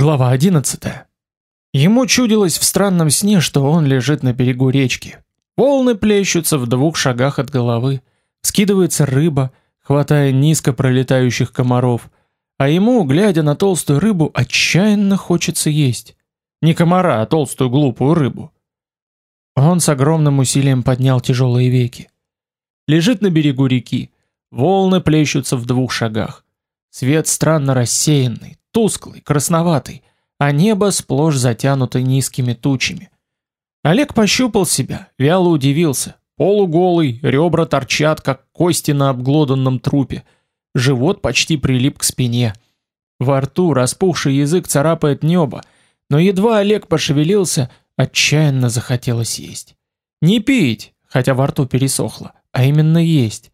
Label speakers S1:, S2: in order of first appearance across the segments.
S1: Глава 11. Ему чудилось в странном сне, что он лежит на берегу речки. Волны плещутся в двух шагах от головы, скидывается рыба, хватая низко пролетающих комаров, а ему, глядя на толстую рыбу, отчаянно хочется есть. Не комара, а толстую глупую рыбу. Он с огромным усилием поднял тяжелые веки. Лежит на берегу реки. Волны плещутся в двух шагах. Свет странно рассеянный, тусклый, красноватый, а небо сплошь затянуто низкими тучами. Олег пощупал себя, вяло удивился. Полуголый, ребра торчат, как кости на обглоданном трупе. Живот почти прилип к спине. Во рту распухший язык царапает небо, но едва Олег пошевелился, отчаянно захотелось есть. Не пить, хотя во рту пересохло, а именно есть.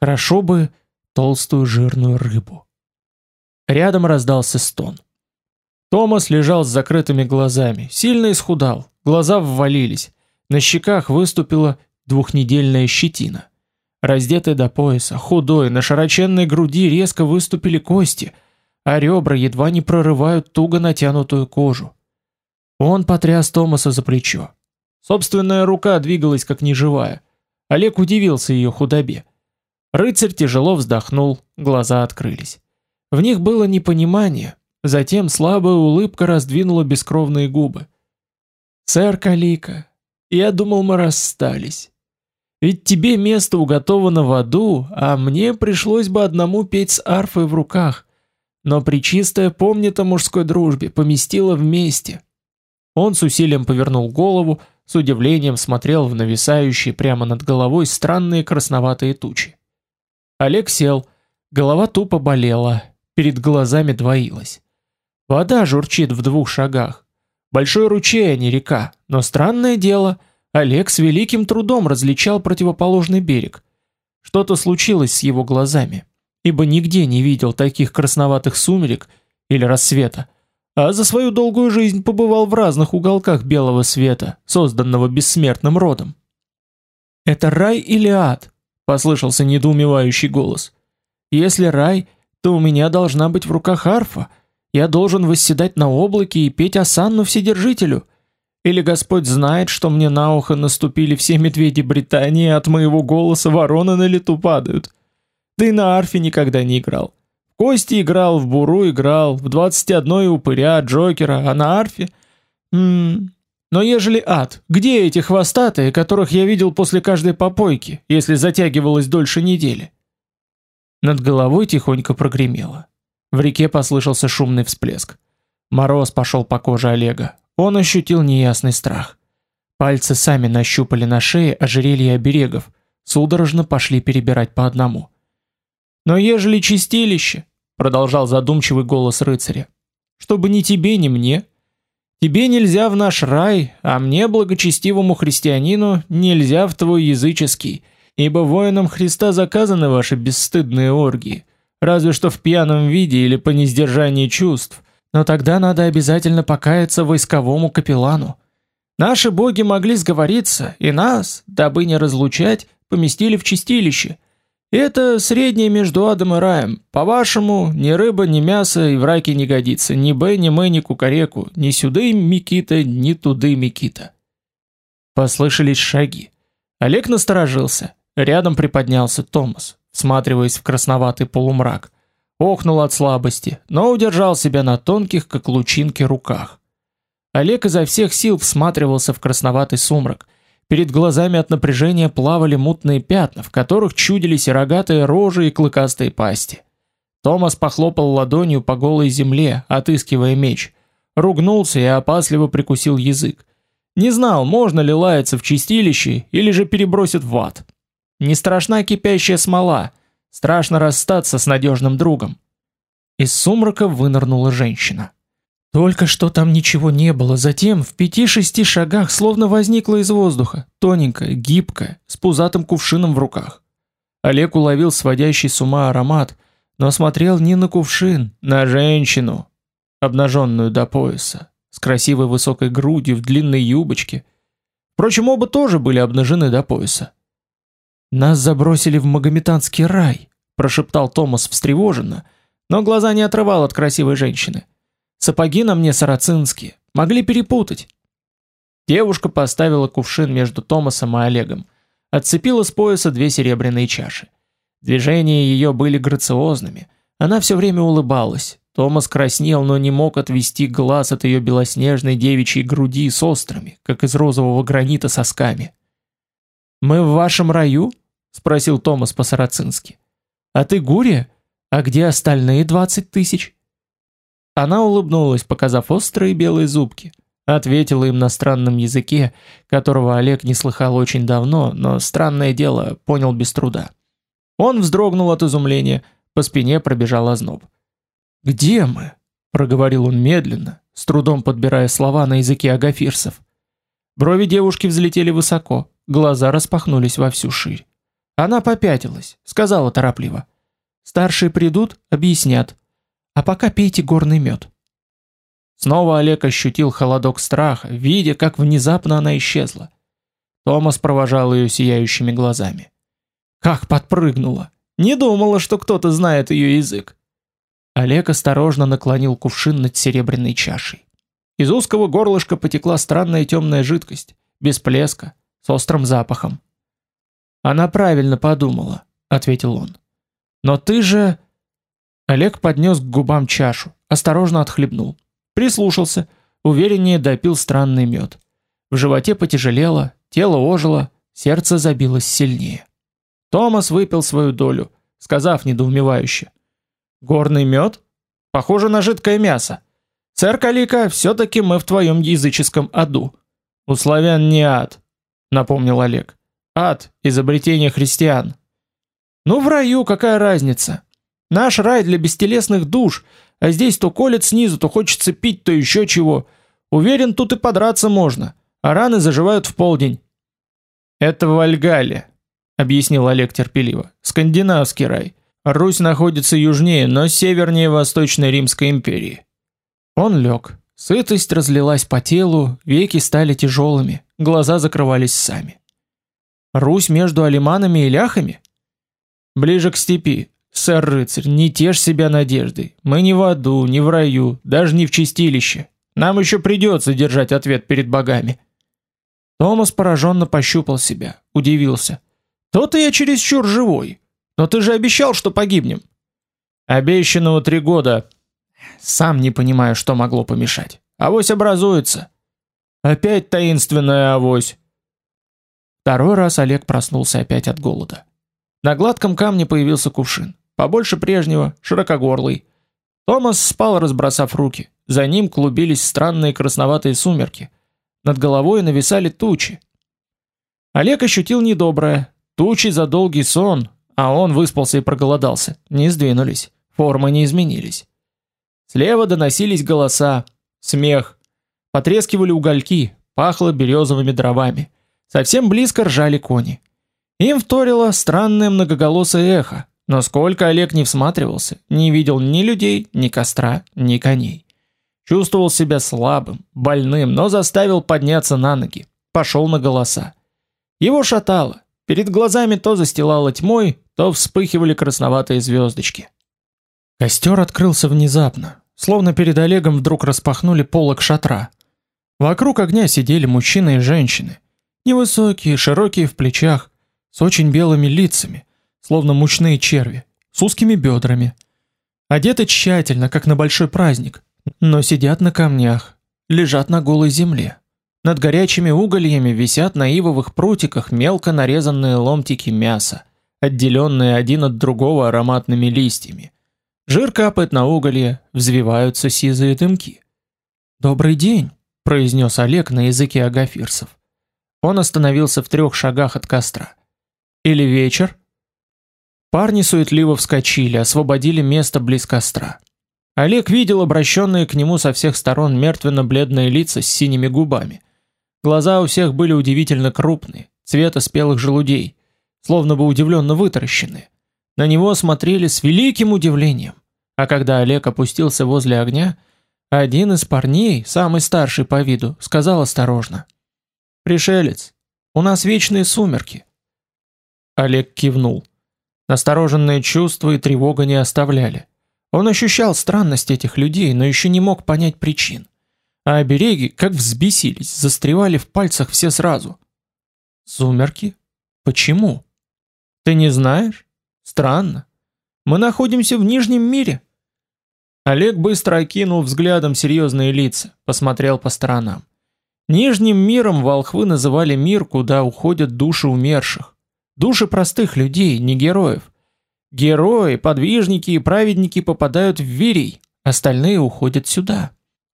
S1: Хорошо бы толстую жирную рыбу. Рядом раздался стон. Томас лежал с закрытыми глазами, сильно исхудал, глаза ввалились, на щеках выступила двухнедельная щетина. Раздетый до пояса, худой, на широченной груди резко выступили кости, а ребра едва не прорывают туго натянутую кожу. Он потряс Томаса за плечо. Собственная рука двигалась как неживая. Олег удивился ее худобе. Рыцарь тяжело вздохнул, глаза открылись. В них было непонимание, затем слабая улыбка раздвинула бескровные губы. «Сэр Калика, я думал, мы расстались. Ведь тебе место уготовано в аду, а мне пришлось бы одному петь с арфой в руках. Но Пречистая помнит о мужской дружбе, поместила вместе». Он с усилием повернул голову, с удивлением смотрел в нависающие прямо над головой странные красноватые тучи. Олег сел, голова тупо болела, перед глазами двоилось. Вода журчит в двух шагах. Большой ручей, а не река, но странное дело, Олег с великим трудом различал противоположный берег. Что-то случилось с его глазами, ибо нигде не видел таких красноватых сумерек или рассвета, а за свою долгую жизнь побывал в разных уголках белого света, созданного бессмертным родом. «Это рай или ад?» — послышался недоумевающий голос. «Если рай, то у меня должна быть в руках арфа. Я должен восседать на облаке и петь осанну Вседержителю. Или Господь знает, что мне на ухо наступили все медведи Британии, от моего голоса вороны на лету падают. Да и на арфе никогда не играл. В кости играл, в буру играл, в 21 упыря, Джокера, а на арфе... Ммм... Но ежели ад, где эти хвостатые, которых я видел после каждой попойки, если затягивалось дольше недели? Над головой тихонько прогремело. В реке послышался шумный всплеск. Мороз пошел по коже Олега. Он ощутил неясный страх. Пальцы сами нащупали на шее ожерелье оберегов, судорожно пошли перебирать по одному. «Но ежели чистилище», — продолжал задумчивый голос рыцаря, — «чтобы ни тебе, ни мне. Тебе нельзя в наш рай, а мне, благочестивому христианину, нельзя в твой языческий, ибо воинам Христа заказаны ваши бесстыдные оргии, разве что в пьяном виде или по несдержании чувств, но тогда надо обязательно покаяться войсковому капеллану. Наши боги могли сговориться, и нас, дабы не разлучать, поместили в чистилище. Это среднее между адом и раем. По-вашему, ни рыба, ни мясо и в раке не годится, ни б, ни мы, ни кукареку, ни сюды Микита, ни туды Микита. Послышались шаги. Олег насторожился. Рядом приподнялся Томас, всматриваясь в красноватый полумрак. Охнул от слабости, но удержал себя на тонких, как лучинки, руках. Олег изо всех сил всматривался в красноватый сумрак. Перед глазами от напряжения плавали мутные пятна, в которых чудились и рогатые рожи, и клыкастые пасти. Томас похлопал ладонью по голой земле, отыскивая меч. Ругнулся и опасливо прикусил язык. Не знал, можно ли лаяться в чистилище или же перебросит в ад. Не страшна кипящая смола, страшно расстаться с надежным другом. Из сумрака вынырнула женщина. Только что там ничего не было, затем в пяти-шести шагах словно возникла из воздуха, тоненькая, гибкая, с пузатым кувшином в руках. Олег уловил сводящий с ума аромат, но смотрел не на кувшин, на женщину, обнаженную до пояса, с красивой высокой грудью в длинной юбочке. Впрочем, оба тоже были обнажены до пояса. Нас забросили в магометанский рай, прошептал Томас встревоженно, но глаза не отрывал от красивой женщины. Сапоги на мне сарацинские, могли перепутать. Девушка поставила кувшин между Томасом и Олегом, отцепила с пояса две серебряные чаши. Движения ее были грациозными. Она все время улыбалась. Томас краснел, но не мог отвести глаз от ее белоснежной девичьей груди с острыми, как из розового гранита сосками. «Мы в вашем раю?» — спросил Томас по-сарацински. «А ты Гурия? А где остальные двадцать тысяч?» Она улыбнулась, показав острые белые зубки. Ответила им на странном языке, которого Олег не слыхал очень давно, но странное дело понял без труда. Он вздрогнул от изумления, по спине пробежал озноб. «Где мы?» — проговорил он медленно, с трудом подбирая слова на языке агафирцев. Брови девушки взлетели высоко, глаза распахнулись во всю ширь. Она попятилась, сказала торопливо. «Старшие придут, объяснят. А пока пейте горный мед». Снова Олег ощутил холодок страха, видя, как внезапно она исчезла. Томас провожал ее сияющими глазами. Как подпрыгнула! Не думала, что кто-то знает ее язык. Олег осторожно наклонил кувшин над серебряной чашей. Из узкого горлышка потекла странная темная жидкость, без плеска, с острым запахом. Она правильно подумала, ответил он. Но ты же Олег поднес к губам чашу, осторожно отхлебнул. Прислушался, увереннее допил странный мед. В животе потяжелело, тело ожило, сердце забилось сильнее. Томас выпил свою долю, сказав недоумевающе: Горный мед? Похоже на жидкое мясо. Царь Калика, все-таки мы в твоем языческом аду. У славян не ад, напомнил Олег. Ад – изобретение христиан. Ну в раю какая разница? Наш рай для бестелесных душ, а здесь то колет снизу, то хочется пить, то еще чего. Уверен, тут и подраться можно, а раны заживают в полдень. Это в Вальгале, объяснил Олег терпеливо. Скандинавский рай. Русь находится южнее, но севернее Восточной Римской империи. Он лег. Сытость разлилась по телу, веки стали тяжелыми, глаза закрывались сами. Русь между алиманами и ляхами? Ближе к степи. Сэр рыцарь, не тешь себя надеждой. Мы не в аду, не в раю, даже не в чистилище. Нам еще придется держать ответ перед богами. Томас пораженно пощупал себя, удивился. То-то я чересчур живой. Но ты же обещал, что погибнем. Обещанного три года. Сам не понимаю, что могло помешать. Авось образуется. Опять таинственная авось. Второй раз Олег проснулся опять от голода. На гладком камне появился кувшин, побольше прежнего, широкогорлый. Томас спал, разбросав руки. За ним клубились странные красноватые сумерки. Над головой нависали тучи. Олег ощутил недоброе. Тучи за долгий сон, а он выспался и проголодался. Не сдвинулись, формы не изменились. Слева доносились голоса, смех, потрескивали угольки, пахло березовыми дровами. Совсем близко ржали кони. Им вторило странное многоголосое эхо, но сколько Олег не всматривался, не видел ни людей, ни костра, ни коней. Чувствовал себя слабым, больным, но заставил подняться на ноги. Пошел на голоса. Его шатало. Перед глазами то застилало тьмой, то вспыхивали красноватые звездочки. Костер открылся внезапно, словно перед Олегом вдруг распахнули полог шатра. Вокруг огня сидели мужчины и женщины, невысокие, широкие в плечах, с очень белыми лицами, словно мучные черви, с узкими бедрами. Одеты тщательно, как на большой праздник, но сидят на камнях, лежат на голой земле. Над горячими угольями висят на ивовых прутиках мелко нарезанные ломтики мяса отделенные один от другого ароматными листьями. Жир капает на уголье, взвиваются сизые дымки. «Добрый день», — произнес Олег на языке агафирцев. Он остановился в трех шагах от костра. «Или вечер?» Парни суетливо вскочили, освободили место близ костра. Олег видел обращенные к нему со всех сторон мертвенно-бледные лица с синими губами. Глаза у всех были удивительно крупные, цвета спелых желудей словно бы удивленно вытаращены. На него смотрели с великим удивлением. А когда Олег опустился возле огня, один из парней, самый старший по виду, сказал осторожно: "Пришелец, у нас вечные сумерки". Олег кивнул. Настороженные чувства и тревога не оставляли. Он ощущал странность этих людей, но еще не мог понять причин. А обереги, как взбесились, застревали в пальцах все сразу. Сумерки? Почему? Ты не знаешь? Странно. Мы находимся в Нижнем мире. Олег быстро окинул взглядом серьезные лица, посмотрел по сторонам. Нижним миром волхвы называли мир, куда уходят души умерших. Души простых людей, не героев. Герои, подвижники и праведники попадают в Вирий, остальные уходят сюда.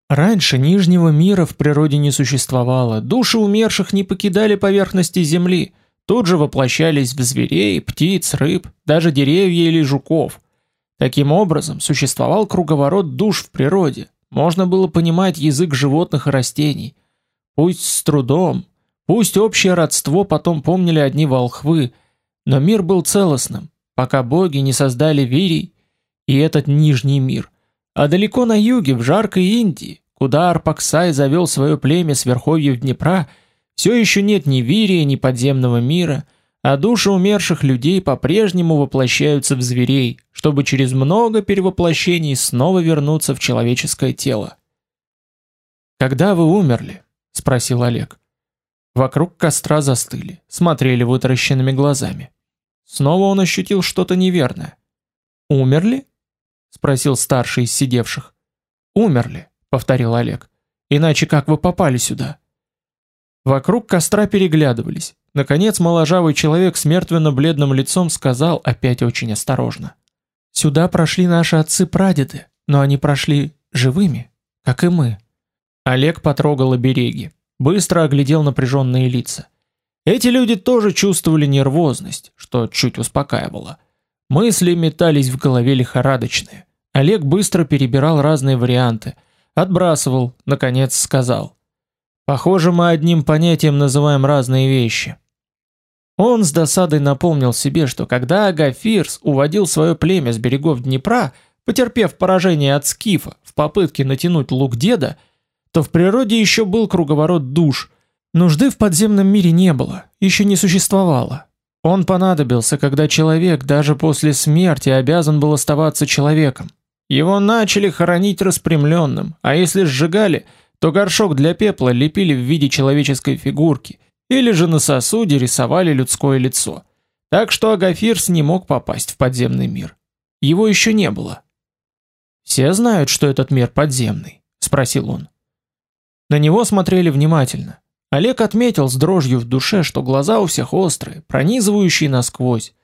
S1: Раньше Нижнего мира в природе не существовало, души умерших не покидали поверхности земли, тут же воплощались в зверей, птиц, рыб, даже деревья или жуков. Таким образом, существовал круговорот душ в природе, можно было понимать язык животных и растений. Пусть с трудом, пусть общее родство потом помнили одни волхвы, но мир был целостным, пока боги не создали Вирий и этот Нижний мир. А далеко на юге, в жаркой Индии, куда Арпаксай завел свое племя с верховьев Днепра, все еще нет ни Вирия, ни подземного мира, а души умерших людей по-прежнему воплощаются в зверей, чтобы через много перевоплощений снова вернуться в человеческое тело. «Когда вы умерли?» — спросил Олег. Вокруг костра застыли, смотрели вытаращенными глазами. Снова он ощутил что-то неверное. «Умерли?» — спросил старший из сидевших. «Умерли», — повторил Олег. «Иначе как вы попали сюда?» Вокруг костра переглядывались. Наконец моложавый человек с мертвенно-бледным лицом сказал опять очень осторожно. «Сюда прошли наши отцы-прадеды, но они прошли живыми, как и мы». Олег потрогал обереги, быстро оглядел напряженные лица. Эти люди тоже чувствовали нервозность, что чуть успокаивало. Мысли метались в голове лихорадочные. Олег быстро перебирал разные варианты, отбрасывал, наконец сказал: "Похоже, мы одним понятием называем разные вещи". Он с досадой напомнил себе, что когда Агафирс уводил свое племя с берегов Днепра, потерпев поражение от скифа в попытке натянуть лук деда, то в природе еще был круговорот душ, Нужды в подземном мире не было, еще не существовало. Он понадобился, когда человек даже после смерти обязан был оставаться человеком. Его начали хоронить распрямленным, а если сжигали, то горшок для пепла лепили в виде человеческой фигурки, или же на сосуде рисовали людское лицо. Так что Агафирс не мог попасть в подземный мир. Его еще не было. «Все знают, что этот мир подземный?» – спросил он. На него смотрели внимательно. Олег отметил с дрожью в душе, что глаза у всех острые, пронизывающие насквозь,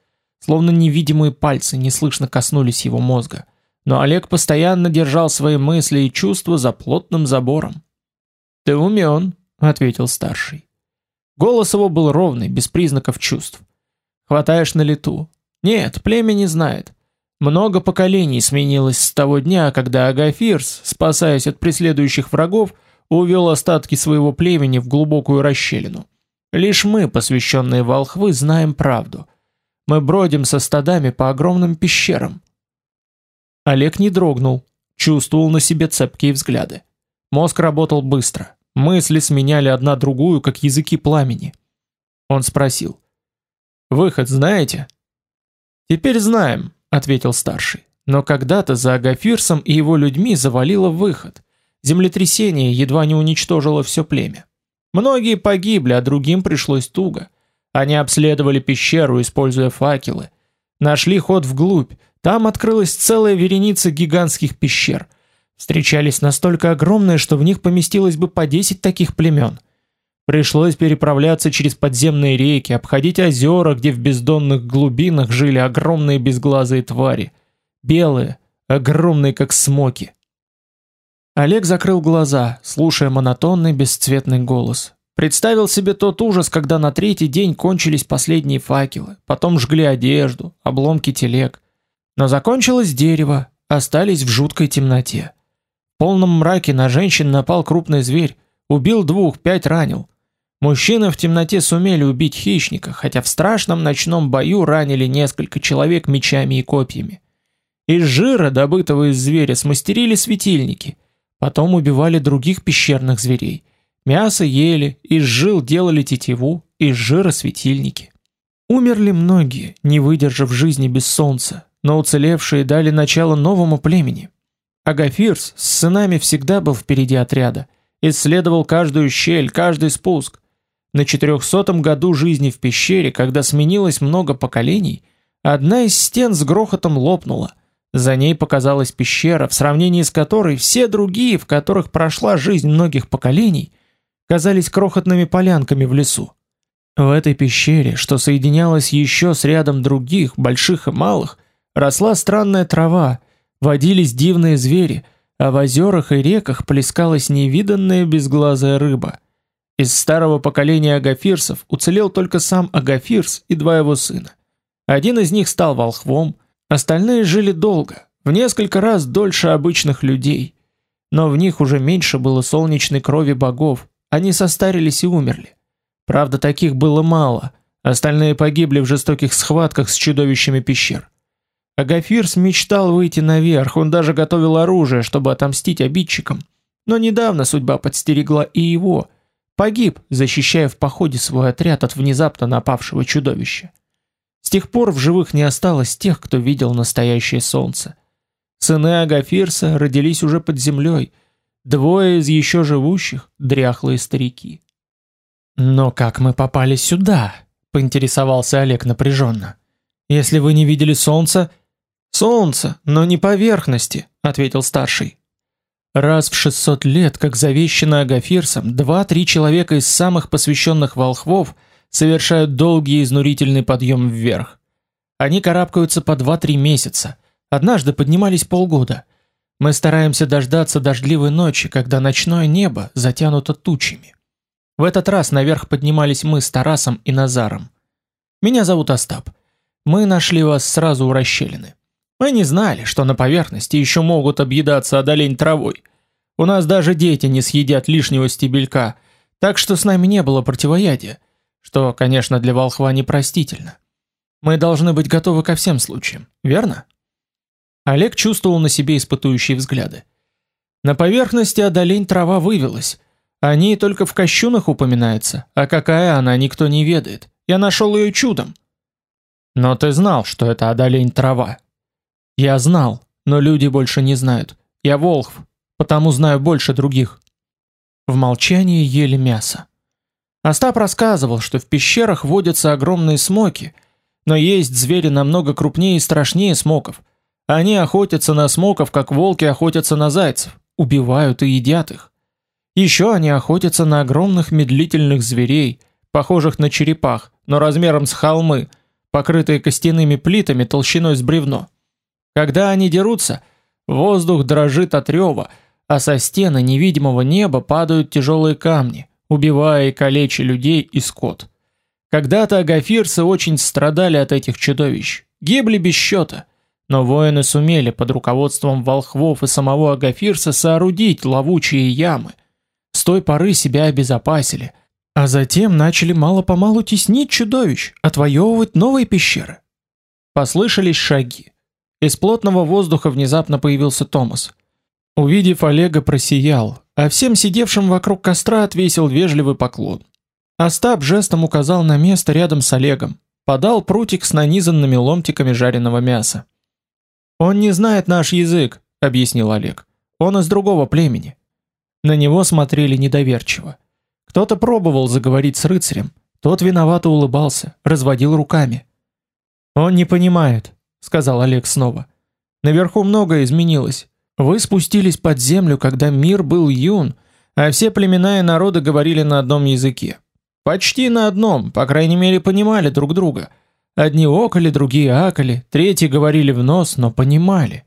S1: словно невидимые пальцы неслышно коснулись его мозга. Но Олег постоянно держал свои мысли и чувства за плотным забором. "Ты умен", ответил старший. Голос его был ровный, без признаков чувств. "Хватаешь на лету. Нет, племя не знает. Много поколений сменилось с того дня, когда Агафирс, спасаясь от преследующих врагов, увел остатки своего племени в глубокую расщелину. Лишь мы, посвященные волхвы, знаем правду. Мы бродим со стадами по огромным пещерам. Олег не дрогнул, чувствовал на себе цепкие взгляды. Мозг работал быстро, мысли сменяли одна другую, как языки пламени. Он спросил: "Выход знаете?" "Теперь знаем", ответил старший. "Но когда-то за Агафирсом и его людьми завалило выход. Землетрясение едва не уничтожило все племя. Многие погибли, а другим пришлось туго. Они обследовали пещеру, используя факелы. Нашли ход вглубь. Там открылась целая вереница гигантских пещер. Встречались настолько огромные, что в них поместилось бы по 10 таких племен. Пришлось переправляться через подземные реки, обходить озера, где в бездонных глубинах жили огромные безглазые твари. Белые, огромные как смоки. Олег закрыл глаза, слушая монотонный бесцветный голос. Представил себе тот ужас, когда на третий день кончились последние факелы, потом жгли одежду, обломки телег. Но закончилось дерево, остались в жуткой темноте. В полном мраке на женщин напал крупный зверь, убил двух, пять ранил. Мужчины в темноте сумели убить хищника, хотя в страшном ночном бою ранили несколько человек мечами и копьями. Из жира, добытого из зверя, смастерили светильники – Потом убивали других пещерных зверей. Мясо ели, из жил делали тетиву, из жира светильники. Умерли многие, не выдержав жизни без солнца, но уцелевшие дали начало новому племени. Агафирс с сынами всегда был впереди отряда, исследовал каждую щель, каждый спуск. На четырехсотом году жизни в пещере, когда сменилось много поколений, одна из стен с грохотом лопнула. За ней показалась пещера, в сравнении с которой все другие, в которых прошла жизнь многих поколений, казались крохотными полянками в лесу. В этой пещере, что соединялась еще с рядом других, больших и малых, росла странная трава, водились дивные звери, а в озерах и реках плескалась невиданная безглазая рыба. Из старого поколения агафирсов уцелел только сам Агафирс и два его сына. Один из них стал волхвом, остальные жили долго, в несколько раз дольше обычных людей. Но в них уже меньше было солнечной крови богов, они состарились и умерли. Правда, таких было мало. Остальные погибли в жестоких схватках с чудовищами пещер. Агафирс мечтал выйти наверх, он даже готовил оружие, чтобы отомстить обидчикам. Но недавно судьба подстерегла и его. Погиб, защищая в походе свой отряд от внезапно напавшего чудовища. С тех пор в живых не осталось тех, кто видел настоящее солнце. Сыны Агафирса родились уже под землей. Двое из еще живущих – дряхлые старики. «Но как мы попали сюда?» — поинтересовался Олег напряженно. «Если вы не видели солнца...» «Солнце, но не поверхности», — ответил старший. Раз в 600 лет, как завещано Агафирсом, два-три человека из самых посвященных волхвов совершают долгий изнурительный подъем вверх. Они карабкаются по 2-3 месяца. Однажды поднимались полгода. Мы стараемся дождаться дождливой ночи, когда ночное небо затянуто тучами. В этот раз наверх поднимались мы с Тарасом и Назаром. Меня зовут Остап. Мы нашли вас сразу у расщелины. Мы не знали, что на поверхности еще могут объедаться одолень травой. У нас даже дети не съедят лишнего стебелька, так что с нами не было противоядия, что, конечно, для волхва непростительно. Мы должны быть готовы ко всем случаям, верно? Олег чувствовал на себе испытующие взгляды. На поверхности одолень трава вывелась, о ней только в кощунах упоминается, а какая она, никто не ведает. Я нашел ее чудом. Но ты знал, что это одолень трава. Я знал, но люди больше не знают. Я волхв, потому знаю больше других. В молчании ели мясо. Остап рассказывал, что в пещерах водятся огромные смоки, но есть звери намного крупнее и страшнее смоков. Они охотятся на смоков, как волки охотятся на зайцев, убивают и едят их. Еще они охотятся на огромных медлительных зверей, похожих на черепах, но размером с холмы, покрытые костяными плитами толщиной с бревно. Когда они дерутся, воздух дрожит от рева, а со стены невидимого неба падают тяжелые камни, убивая и калеча людей и скот. Когда-то агафирцы очень страдали от этих чудовищ, гибли без счета, но воины сумели под руководством волхвов и самого агафирса соорудить ловучие ямы, с той поры себя обезопасили, а затем начали мало-помалу теснить чудовищ, отвоевывать новые пещеры. Послышались шаги. Из плотного воздуха внезапно появился Томас. Увидев Олега, просиял, а всем сидевшим вокруг костра отвесил вежливый поклон. Остап жестом указал на место рядом с Олегом, подал прутик с нанизанными ломтиками жареного мяса. «Он не знает наш язык», — объяснил Олег. «Он из другого племени. На него смотрели недоверчиво. Кто-то пробовал заговорить с рыцарем, тот виновато улыбался, разводил руками. Он не понимает, сказал Олег снова. Наверху многое изменилось. Вы спустились под землю, когда мир был юн, а все племена и народы говорили на одном языке. Почти на одном, по крайней мере, понимали друг друга. Одни окали, другие акали, третьи говорили в нос, но понимали.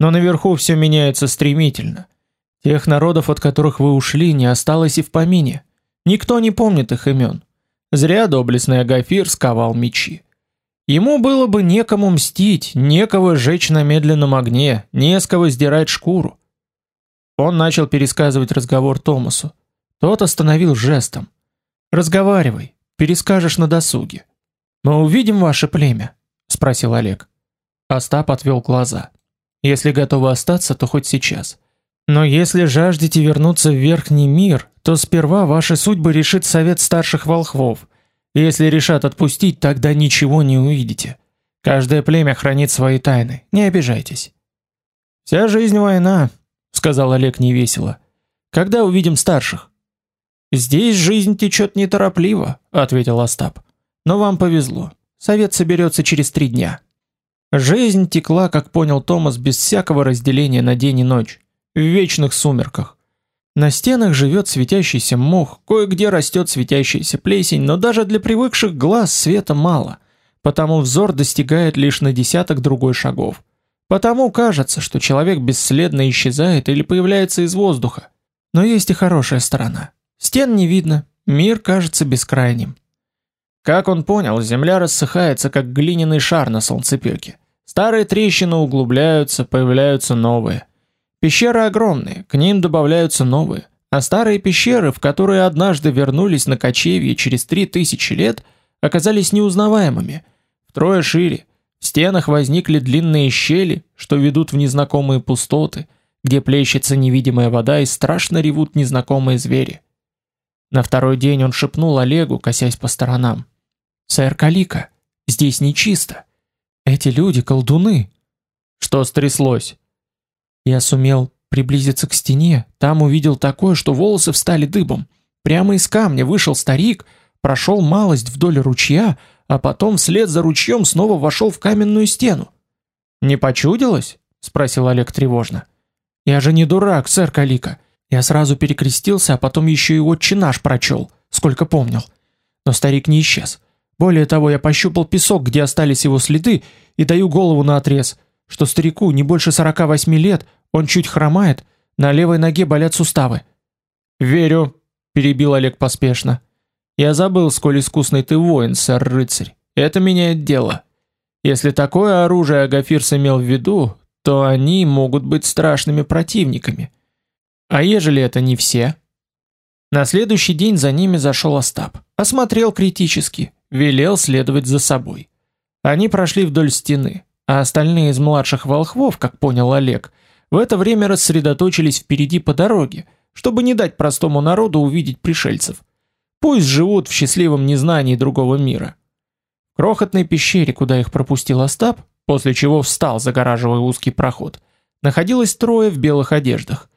S1: Но наверху все меняется стремительно. Тех народов, от которых вы ушли, не осталось и в помине. Никто не помнит их имен. Зря доблестный Агафир сковал мечи. Ему было бы некому мстить, некого жечь на медленном огне, не с кого сдирать шкуру. Он начал пересказывать разговор Томасу. Тот остановил жестом. «Разговаривай, перескажешь на досуге». «Мы увидим ваше племя?» — спросил Олег. Остап отвел глаза. «Если готовы остаться, то хоть сейчас. Но если жаждете вернуться в верхний мир, то сперва ваши судьбы решит совет старших волхвов. Если решат отпустить, тогда ничего не увидите. Каждое племя хранит свои тайны. Не обижайтесь. Вся жизнь война, сказал Олег невесело. Когда увидим старших? Здесь жизнь течет неторопливо, ответил Остап. Но вам повезло. Совет соберется через три дня. Жизнь текла, как понял Томас, без всякого разделения на день и ночь, в вечных сумерках. На стенах живет светящийся мох, кое-где растет светящаяся плесень, но даже для привыкших глаз света мало, потому взор достигает лишь на десяток другой шагов. Потому кажется, что человек бесследно исчезает или появляется из воздуха. Но есть и хорошая сторона. Стен не видно, мир кажется бескрайним. Как он понял, земля рассыхается, как глиняный шар на солнцепёке. Старые трещины углубляются, появляются новые. Пещеры огромные, к ним добавляются новые. А старые пещеры, в которые однажды вернулись на кочевье через три тысячи лет, оказались неузнаваемыми, втрое шире. В стенах возникли длинные щели, что ведут в незнакомые пустоты, где плещется невидимая вода и страшно ревут незнакомые звери. На второй день он шепнул Олегу, косясь по сторонам: Сэр Калика, здесь нечисто. Эти люди колдуны. Что стряслось? Я сумел приблизиться к стене, там увидел такое, что волосы встали дыбом. Прямо из камня вышел старик, прошел малость вдоль ручья, а потом вслед за ручьем снова вошел в каменную стену. Не почудилось? спросил Олег тревожно. Я же не дурак, сэр Калика. Я сразу перекрестился, а потом еще и отче наш прочел, сколько помнил. Но старик не исчез. Более того, я пощупал песок, где остались его следы, и даю голову на отрез, что старику не больше 48 лет, он чуть хромает, на левой ноге болят суставы. Верю, перебил Олег поспешно. Я забыл, сколь искусный ты воин, сэр-рыцарь. Это меняет дело. Если такое оружие Агафирс имел в виду, то они могут быть страшными противниками. А ежели это не все? На следующий день за ними зашел Остап. Осмотрел критически, велел следовать за собой. Они прошли вдоль стены, а остальные из младших волхвов, как понял Олег, в это время рассредоточились впереди по дороге, чтобы не дать простому народу увидеть пришельцев. Пусть живут в счастливом незнании другого мира. В крохотной пещере, куда их пропустил Остап, после чего встал, загораживая узкий проход, находилось трое в белых одеждах.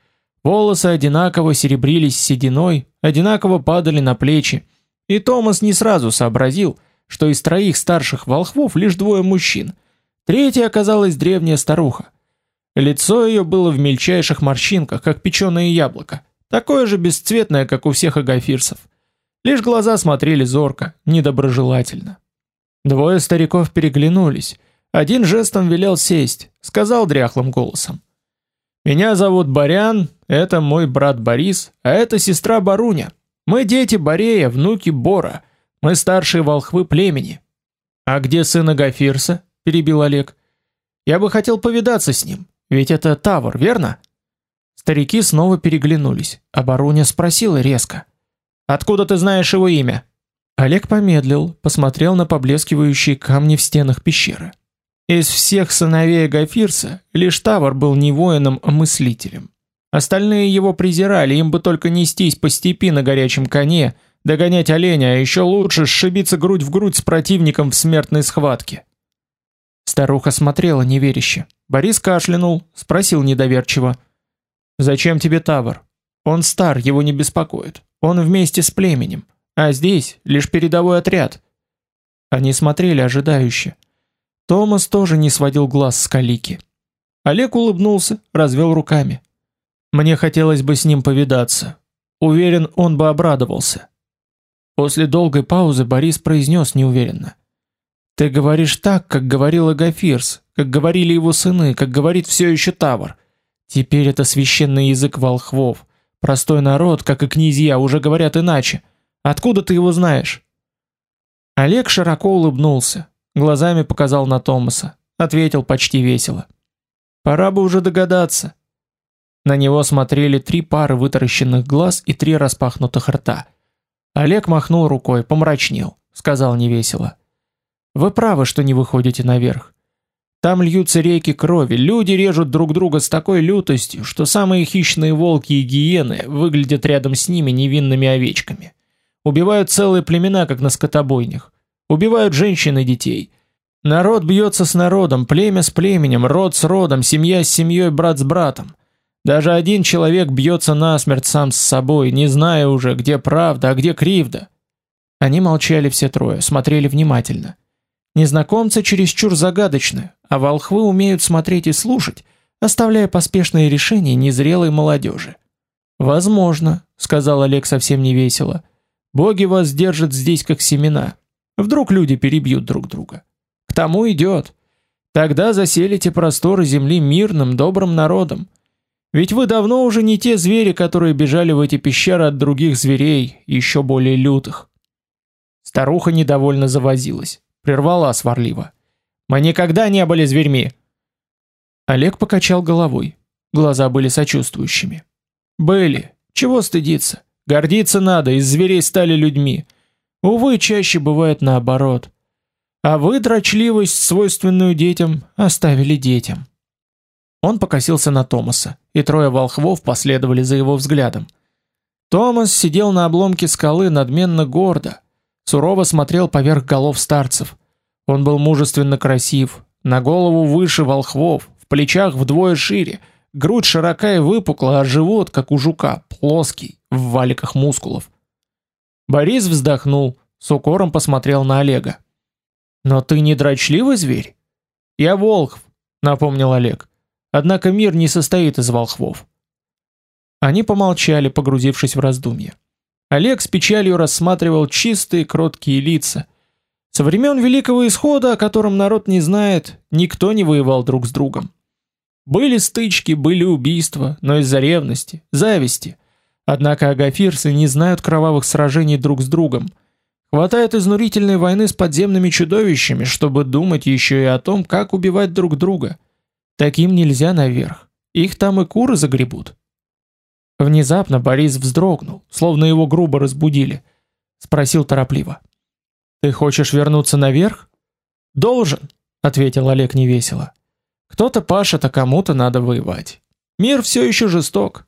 S1: Волосы одинаково серебрились сединой, одинаково падали на плечи, и Томас не сразу сообразил, что из троих старших волхвов лишь двое мужчин. Третья оказалась древняя старуха. Лицо ее было в мельчайших морщинках, как печеное яблоко, такое же бесцветное, как у всех агафирцев. Лишь глаза смотрели зорко, недоброжелательно. Двое стариков переглянулись. Один жестом велел сесть, сказал дряхлым голосом: "Меня зовут Барян, это мой брат Борис, а это сестра Баруня. Мы дети Борея, внуки Бора. Мы старшие волхвы племени. А где сын Агафирса? Перебил Олег. Я бы хотел повидаться с ним, ведь это Тавр, верно? Старики снова переглянулись, а спросила резко: "Откуда ты знаешь его имя?" Олег помедлил, посмотрел на поблескивающие камни в стенах пещеры. Из всех сыновей Агафирса лишь Тавр был не воином, а мыслителем. Остальные его презирали, им бы только нестись по степи на горячем коне, догонять оленя, а еще лучше сшибиться грудь в грудь с противником в смертной схватке. Старуха смотрела неверяще. Борис кашлянул, спросил недоверчиво: "Зачем тебе Тавр? Он стар, его не беспокоит. Он вместе с племенем, а здесь лишь передовой отряд". Они смотрели ожидающе. Томас тоже не сводил глаз с Калики. Олег улыбнулся, развел руками. Мне хотелось бы с ним повидаться. Уверен, он бы обрадовался. После долгой паузы Борис произнес неуверенно: "Ты говоришь так, как говорил Агафирс, как говорили его сыны, как говорит все еще Тавр. Теперь это священный язык волхвов. Простой народ, как и князья, уже говорят иначе. Откуда ты его знаешь?" Олег широко улыбнулся, глазами показал на Томаса, ответил почти весело: "Пора бы уже догадаться. На него смотрели три пары вытаращенных глаз и три распахнутых рта. Олег махнул рукой, помрачнел, сказал невесело: "Вы правы, что не выходите наверх. Там льются реки крови, люди режут друг друга с такой лютостью, что самые хищные волки и гиены выглядят рядом с ними невинными овечками. Убивают целые племена, как на скотобойнях. Убивают женщин и детей. Народ бьется с народом, племя с племенем, род с родом, семья с семьей, брат с братом. Даже один человек бьется насмерть сам с собой, не зная уже, где правда, а где кривда. Они молчали все трое, смотрели внимательно. Незнакомцы чересчур загадочны, а волхвы умеют смотреть и слушать, оставляя поспешные решения незрелой молодежи. «Возможно», — сказал Олег совсем невесело, — «боги вас держат здесь как семена. Вдруг люди перебьют друг друга. К тому идет. Тогда заселите просторы земли мирным, добрым народом. Ведь вы давно уже не те звери, которые бежали в эти пещеры от других зверей, еще более лютых». Старуха недовольно завозилась, прервала сварливо. «Мы никогда не были зверьми!» Олег покачал головой. Глаза были сочувствующими. Были. Чего стыдиться? Гордиться надо, из зверей стали людьми. Увы, чаще бывает наоборот. А вы дрочливость, свойственную детям, оставили детям. Он покосился на Томаса, и трое волхвов последовали за его взглядом. Томас сидел на обломке скалы надменно гордо, сурово смотрел поверх голов старцев. Он был мужественно красив, на голову выше волхвов, в плечах вдвое шире, Грудь широка и выпукла, а живот, как у жука, плоский, в валиках мускулов. Борис вздохнул, с укором посмотрел на Олега. «Но ты не дрочливый зверь?» «Я волхв», — напомнил Олег. «Однако мир не состоит из волхвов». Они помолчали, погрузившись в раздумья. Олег с печалью рассматривал чистые, кроткие лица. Со времен Великого Исхода, о котором народ не знает, никто не воевал друг с другом. Были стычки, были убийства, но из-за ревности, зависти. Однако агафирцы не знают кровавых сражений друг с другом. Хватает изнурительной войны с подземными чудовищами, чтобы думать еще и о том, как убивать друг друга. Таким нельзя наверх. Их там и куры загребут. Внезапно Борис вздрогнул, словно его грубо разбудили. Спросил торопливо. «Ты хочешь вернуться наверх?» «Должен», — ответил Олег невесело. Кто-то пашет, а кому-то надо воевать. Мир все еще жесток.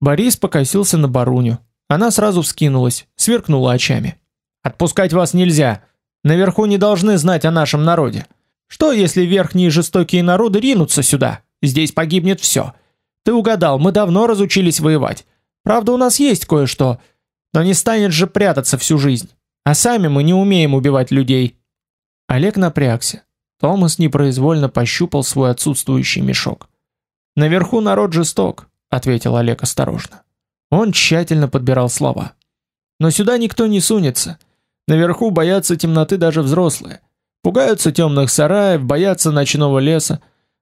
S1: Борис покосился на Баруню. Она сразу вскинулась, сверкнула очами. Отпускать вас нельзя. Наверху не должны знать о нашем народе. Что, если верхние жестокие народы ринутся сюда? Здесь погибнет все. Ты угадал, мы давно разучились воевать. Правда, у нас есть кое-что, но не станет же прятаться всю жизнь. А сами мы не умеем убивать людей. Олег напрягся. Томас непроизвольно пощупал свой отсутствующий мешок. Наверху народ жесток, ответил Олег осторожно. Он тщательно подбирал слова. Но сюда никто не сунется. Наверху боятся темноты даже взрослые. Пугаются темных сараев, боятся ночного леса,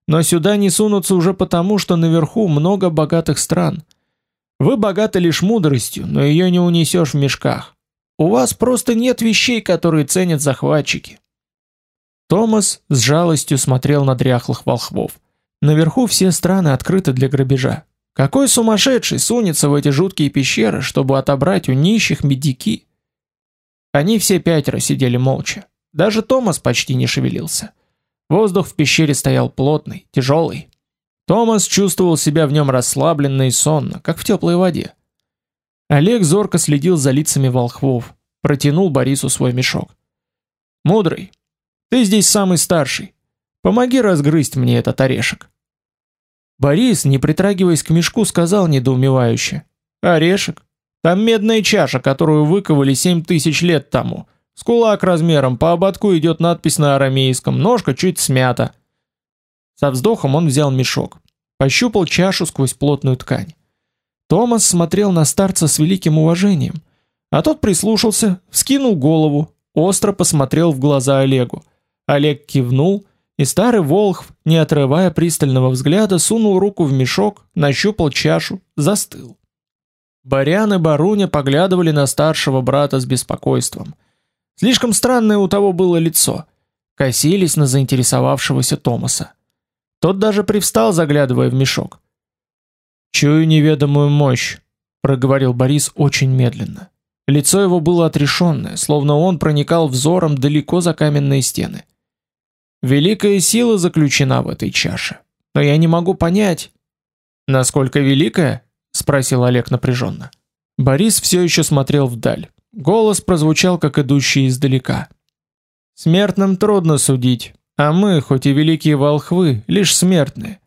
S1: но сюда не сунутся уже потому, что наверху много богатых стран. Вы богаты лишь мудростью, но ее не унесешь в мешках. У вас просто нет вещей, которые ценят захватчики. Томас с жалостью смотрел на дряхлых волхвов. Наверху все страны открыты для грабежа. Какой сумасшедший сунется в эти жуткие пещеры, чтобы отобрать у нищих медики? Они все пятеро сидели молча. Даже Томас почти не шевелился. Воздух в пещере стоял плотный, тяжелый. Томас чувствовал себя в нем расслабленно и сонно, как в теплой воде. Олег зорко следил за лицами волхвов, протянул Борису свой мешок. «Мудрый, ты здесь самый старший. Помоги разгрызть мне этот орешек. Борис, не притрагиваясь к мешку, сказал недоумевающе: "Орешек? Там медная чаша, которую выковали семь тысяч лет тому. С кулак размером, по ободку идет надпись на арамейском, ножка чуть смята". Со вздохом он взял мешок, пощупал чашу сквозь плотную ткань. Томас смотрел на старца с великим уважением, а тот прислушался, вскинул голову, остро посмотрел в глаза Олегу. Олег кивнул, и старый волхв, не отрывая пристального взгляда, сунул руку в мешок, нащупал чашу, застыл. Барян и Баруня поглядывали на старшего брата с беспокойством. Слишком странное у того было лицо. Косились на заинтересовавшегося Томаса. Тот даже привстал, заглядывая в мешок. «Чую неведомую мощь», — проговорил Борис очень медленно. Лицо его было отрешенное, словно он проникал взором далеко за каменные стены. Великая сила заключена в этой чаше. Но я не могу понять, насколько великая, спросил Олег напряженно. Борис все еще смотрел вдаль. Голос прозвучал как идущий издалека. Смертным трудно судить, а мы, хоть и великие волхвы, лишь смертные.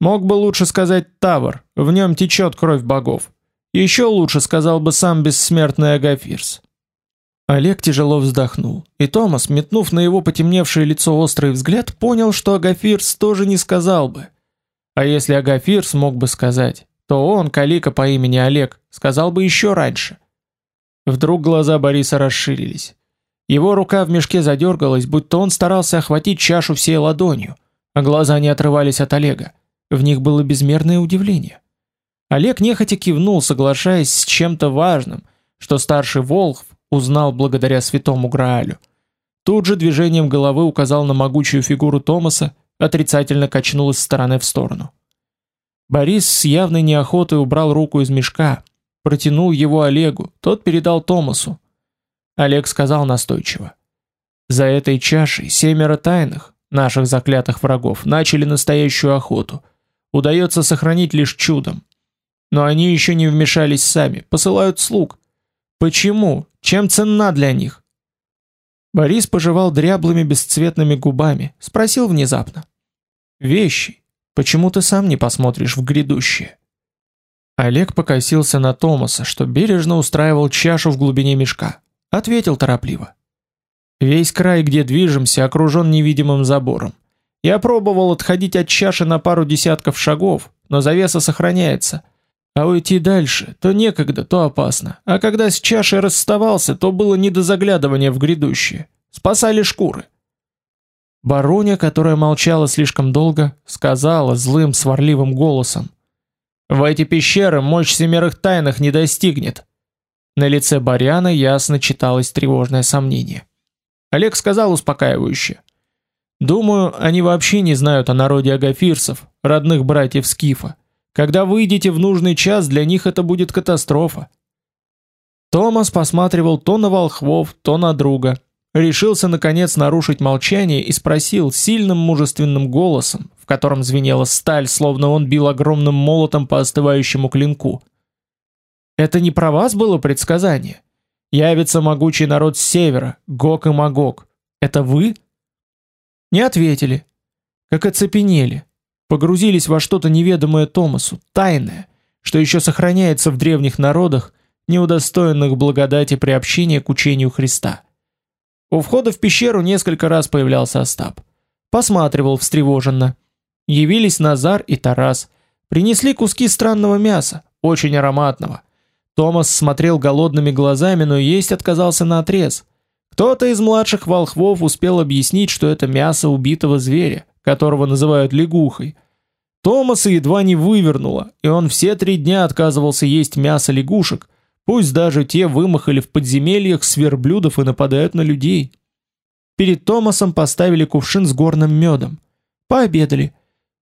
S1: Мог бы лучше сказать Тавр, в нем течет кровь богов. Еще лучше сказал бы сам бессмертный Агафирс. Олег тяжело вздохнул, и Томас, метнув на его потемневшее лицо острый взгляд, понял, что Агафирс тоже не сказал бы. А если Агафирс мог бы сказать, то он, калика по имени Олег, сказал бы еще раньше. Вдруг глаза Бориса расширились. Его рука в мешке задергалась, будто он старался охватить чашу всей ладонью, а глаза не отрывались от Олега. В них было безмерное удивление. Олег нехотя кивнул, соглашаясь с чем-то важным, что старший Волхв узнал благодаря святому Граалю. Тут же движением головы указал на могучую фигуру Томаса, отрицательно качнул из стороны в сторону. Борис с явной неохотой убрал руку из мешка, протянул его Олегу, тот передал Томасу. Олег сказал настойчиво: "За этой чашей семеро тайных наших заклятых врагов начали настоящую охоту. Удается сохранить лишь чудом. Но они еще не вмешались сами, посылают слуг. Почему? Чем ценна для них?" Борис пожевал дряблыми бесцветными губами, спросил внезапно: "Вещи, почему ты сам не посмотришь в грядущее?" Олег покосился на Томаса, что бережно устраивал чашу в глубине мешка. Ответил торопливо. Весь край, где движемся, окружен невидимым забором. Я пробовал отходить от чаши на пару десятков шагов, но завеса сохраняется. А уйти дальше то некогда, то опасно. А когда с чашей расставался, то было не до заглядывания в грядущее. Спасали шкуры. Бароня, которая молчала слишком долго, сказала злым сварливым голосом: в эти пещеры мощь семерых тайных не достигнет. На лице Баряна ясно читалось тревожное сомнение. Олег сказал успокаивающе: "Думаю, они вообще не знают о народе агафирцев, родных братьев Скифа. Когда выйдете в нужный час, для них это будет катастрофа". Томас посматривал то на волхвов, то на друга, решился наконец нарушить молчание и спросил сильным мужественным голосом, в котором звенела сталь, словно он бил огромным молотом по остывающему клинку. Это не про вас было предсказание? Явится могучий народ с севера, Гог и Магог. Это вы? Не ответили. Как оцепенели. Погрузились во что-то неведомое Томасу, тайное, что еще сохраняется в древних народах, не удостоенных благодати приобщения к учению Христа. У входа в пещеру несколько раз появлялся Остап. Посматривал встревоженно. Явились Назар и Тарас. Принесли куски странного мяса, очень ароматного. Томас смотрел голодными глазами, но есть отказался на отрез. Кто-то из младших волхвов успел объяснить, что это мясо убитого зверя, которого называют лягухой. Томаса едва не вывернуло, и он все три дня отказывался есть мясо лягушек, пусть даже те вымахали в подземельях с и нападают на людей. Перед Томасом поставили кувшин с горным медом. Пообедали.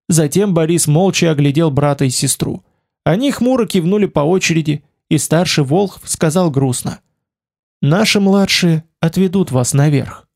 S1: Затем Борис молча оглядел брата и сестру. Они хмуро кивнули по очереди, и старший Волхв сказал грустно: "Наши младшие отведут вас наверх".